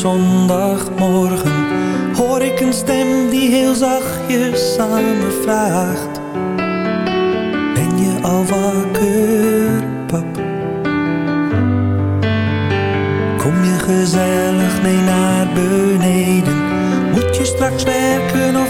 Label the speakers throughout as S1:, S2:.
S1: zondagmorgen Hoor ik een stem die heel zachtjes aan me vraagt Ben je al wakker, pap? Kom je gezellig mee naar beneden? Moet je straks werken of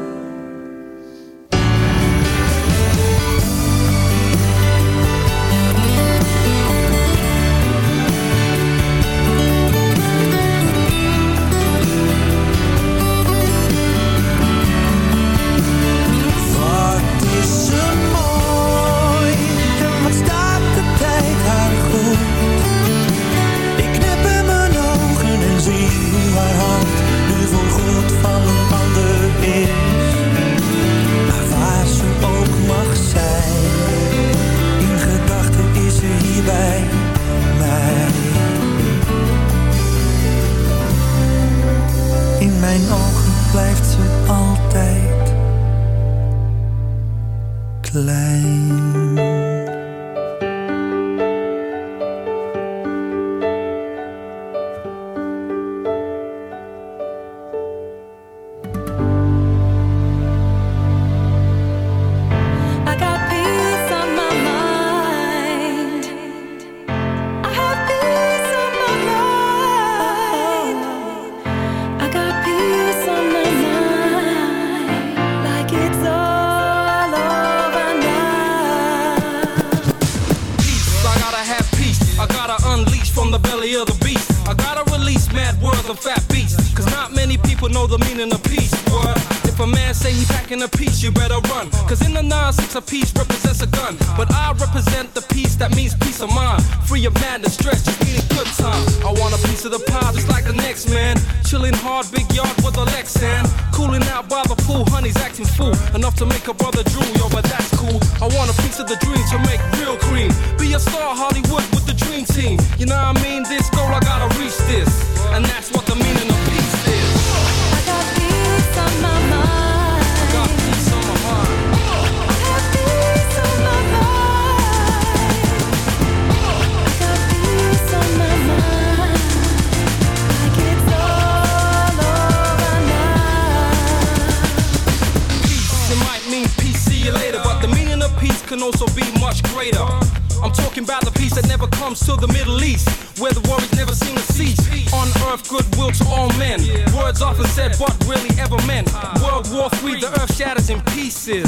S2: often said what really ever meant. Ah. World War III, the earth shatters in pieces.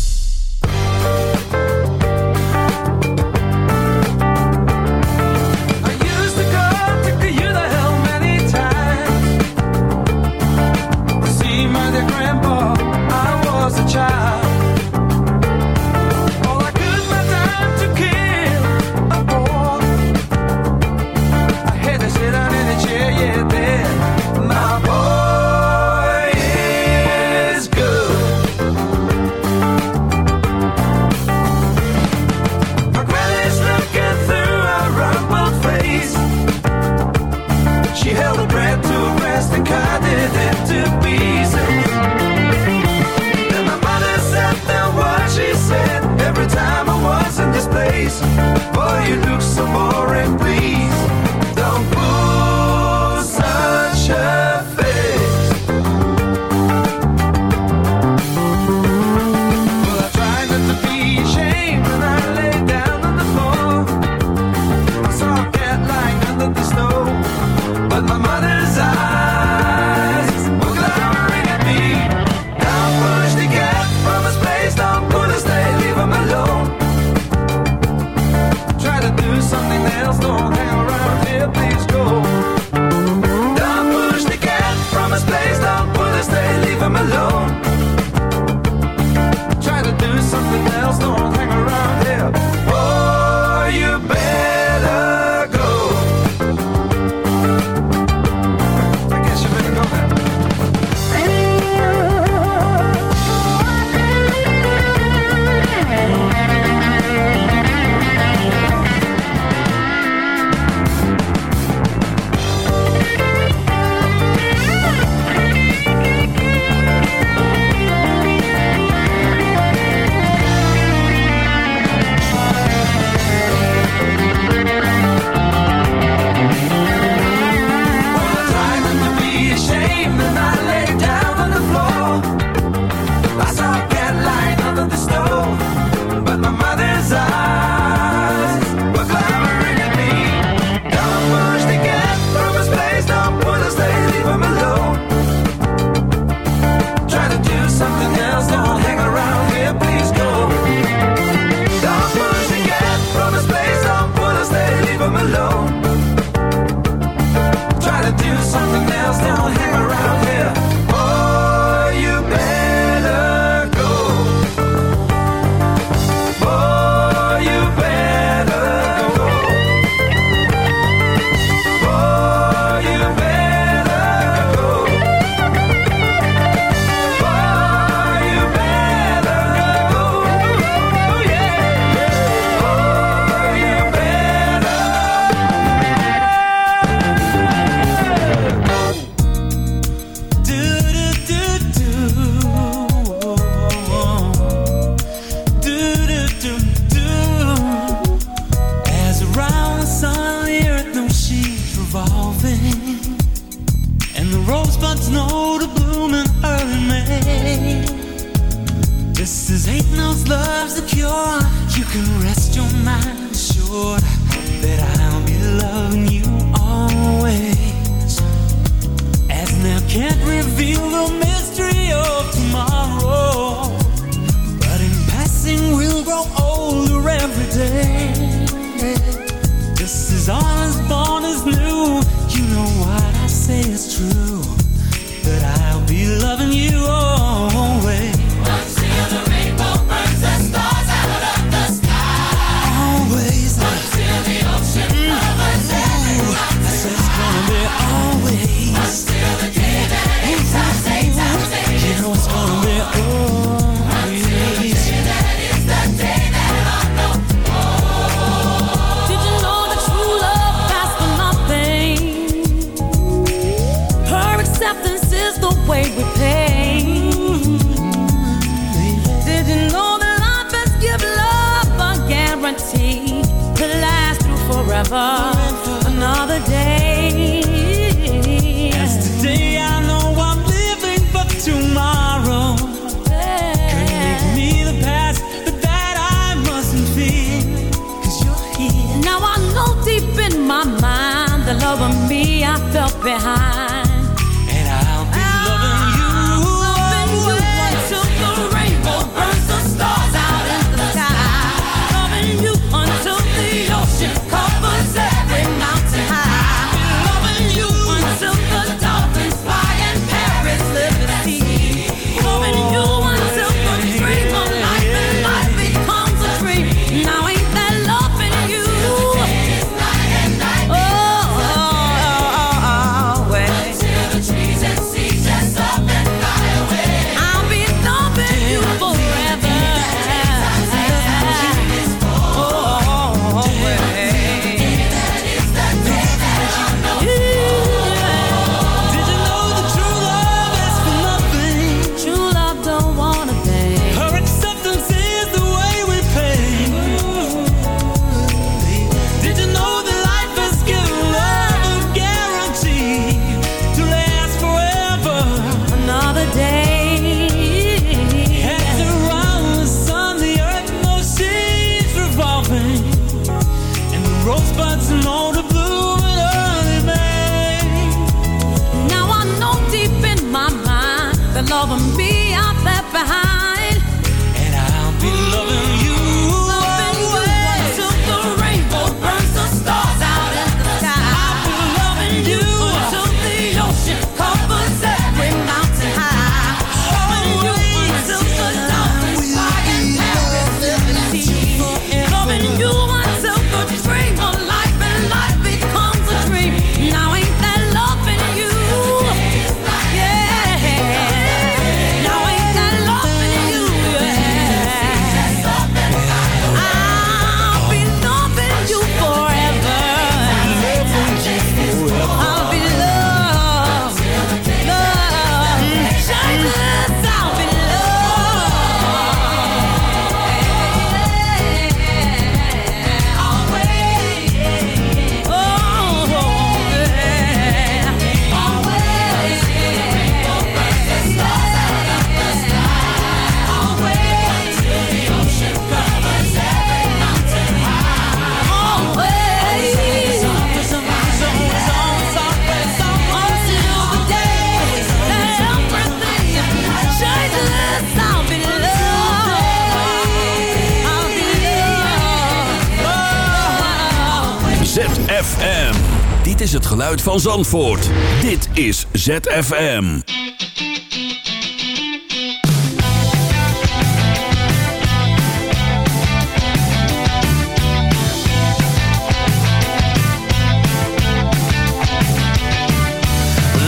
S3: Van Zandvoort. Dit is ZFM.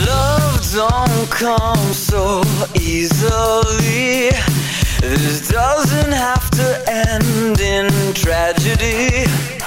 S4: Love don't come so easily. This doesn't have to end in tragedy.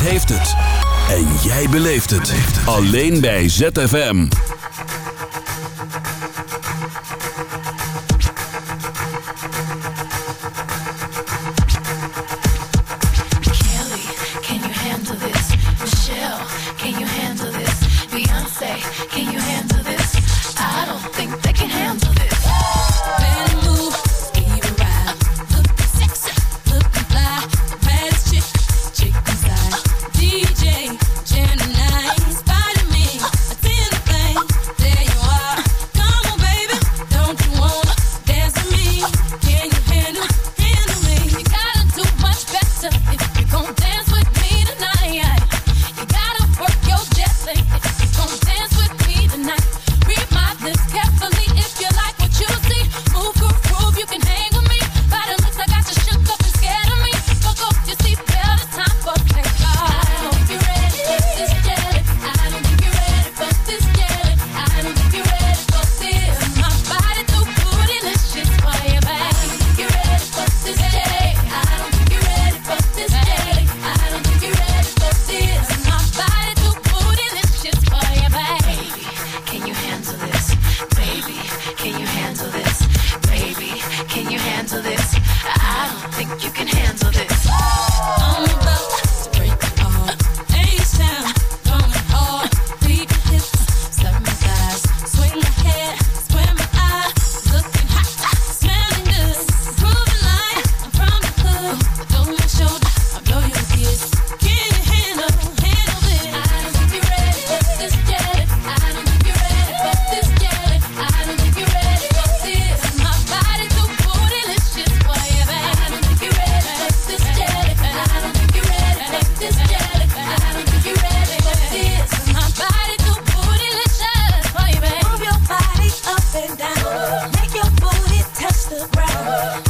S3: Zandvoort heeft het. En jij beleeft het. Alleen bij ZFM.
S2: Kelly, can you handle this? Michelle, can you handle love.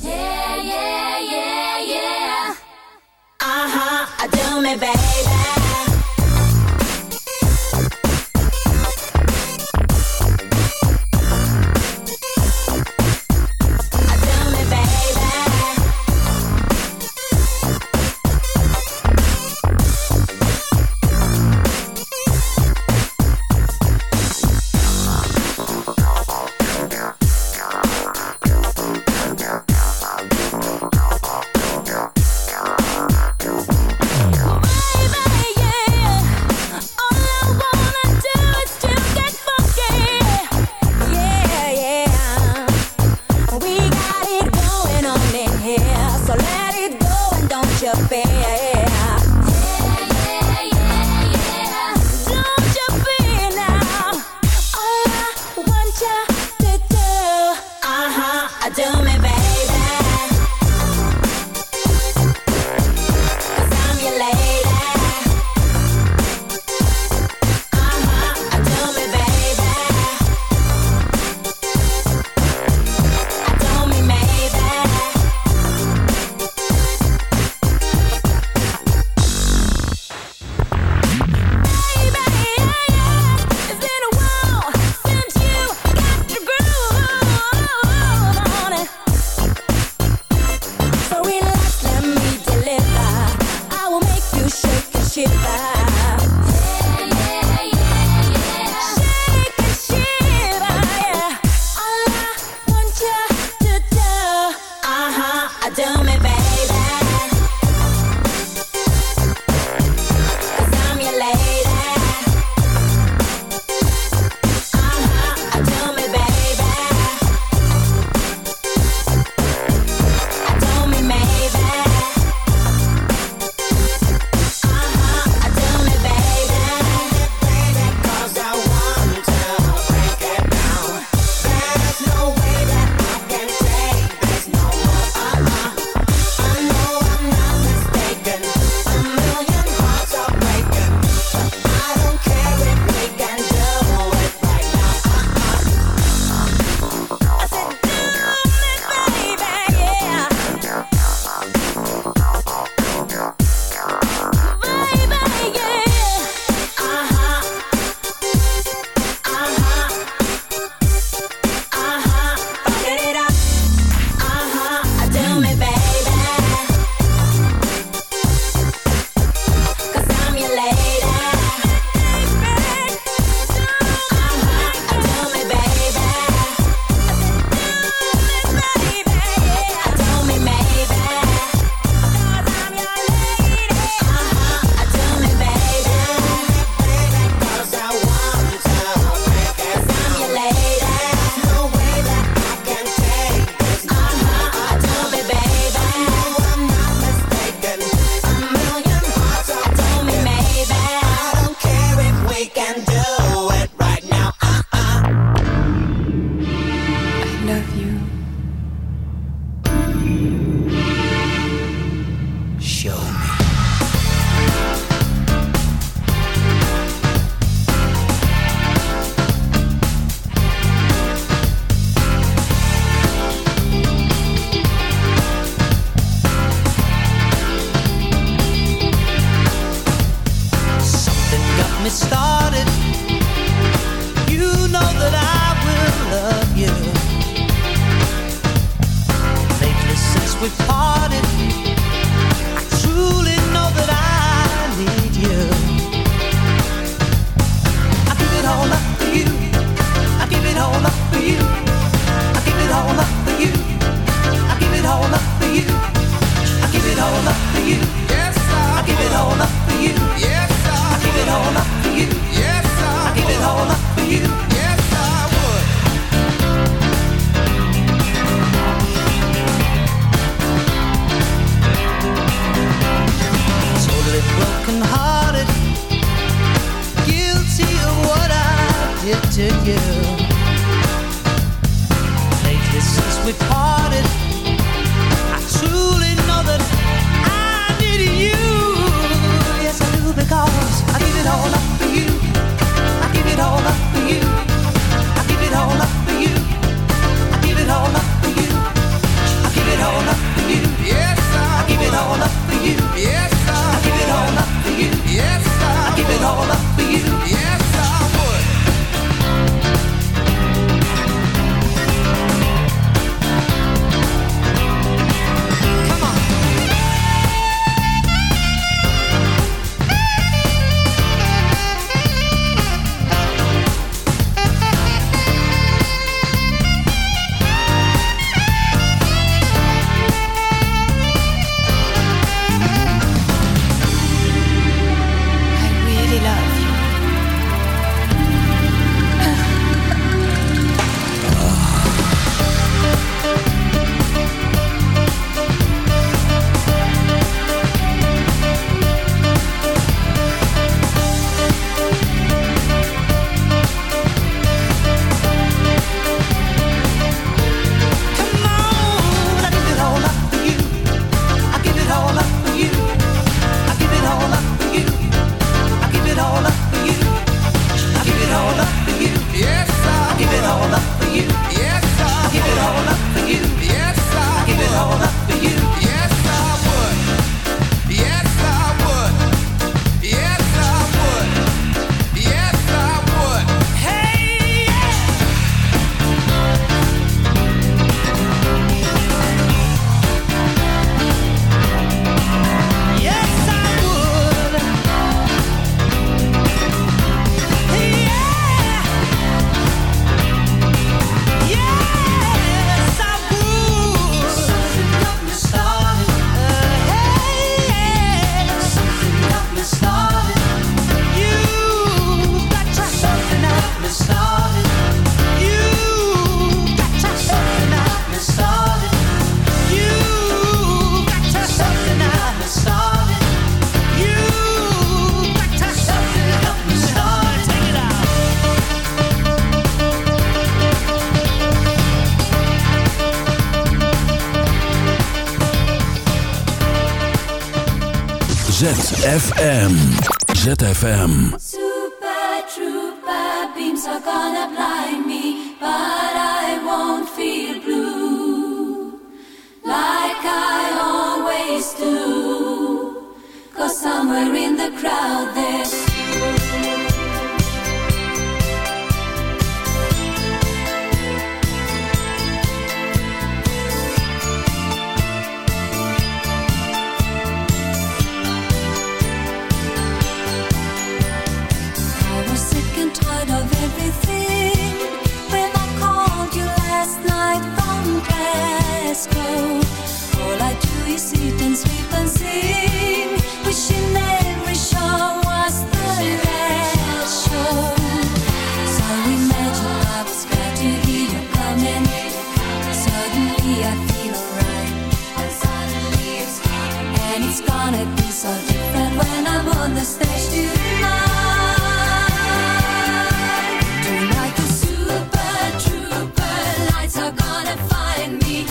S5: with heart.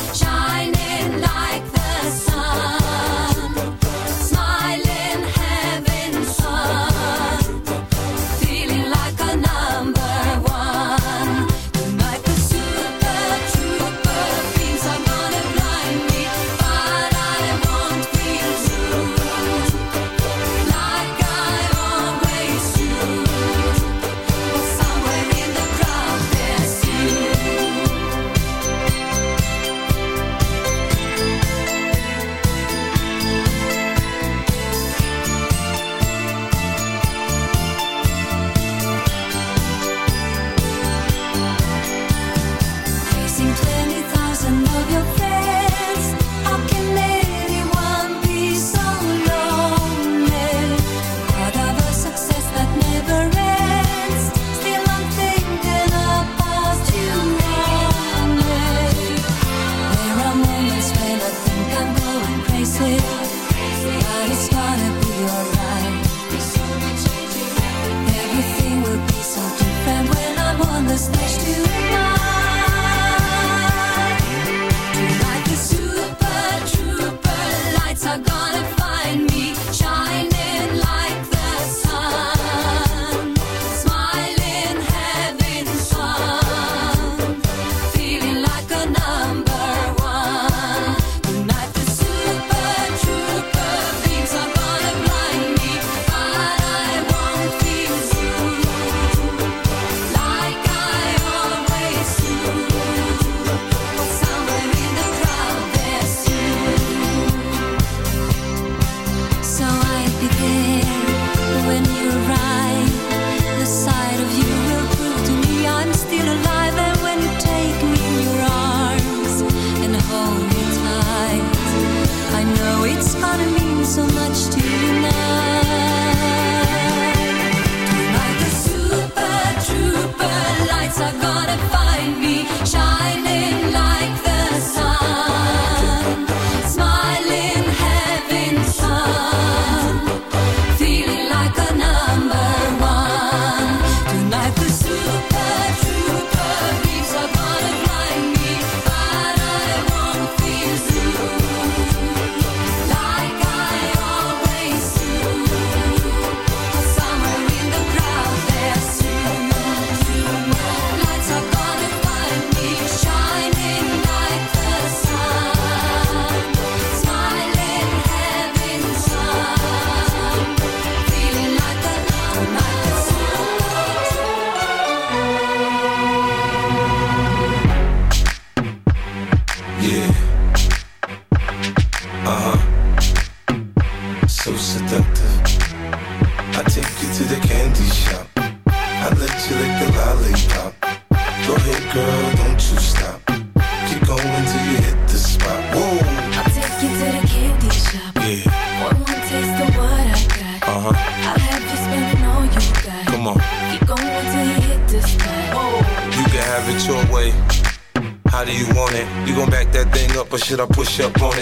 S5: Shine.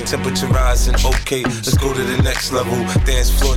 S5: Temperature rising, okay, let's go to the next level. Dance floor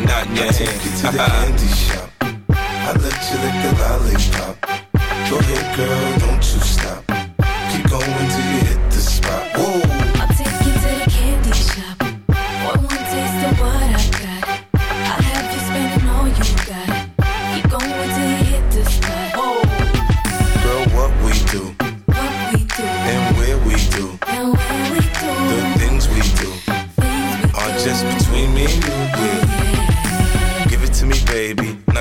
S5: not in your
S3: I take you to the uh-huh. candy shop. I let you lick the lollipop. Go ahead, girl, don't you stop. Keep going till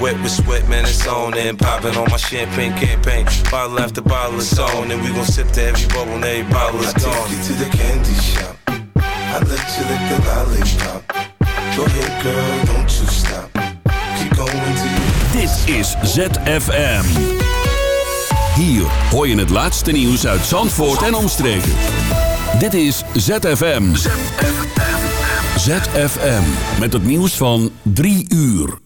S5: Wet with sweat, man, it's on and popping on my champagne campaign. Bottle after bottle, it's on, and we gon' sip to every bubble and every bottle is
S3: I
S5: gone.
S3: take you to the candy shop. I let you lick the lollipop. Go ahead, girl, don't you stop. Keep going till you
S6: Dit is ZFM. Hier hoor je het laatste nieuws uit Zandvoort en omstreken. Dit is ZFM. ZFM. Met het nieuws van 3 uur.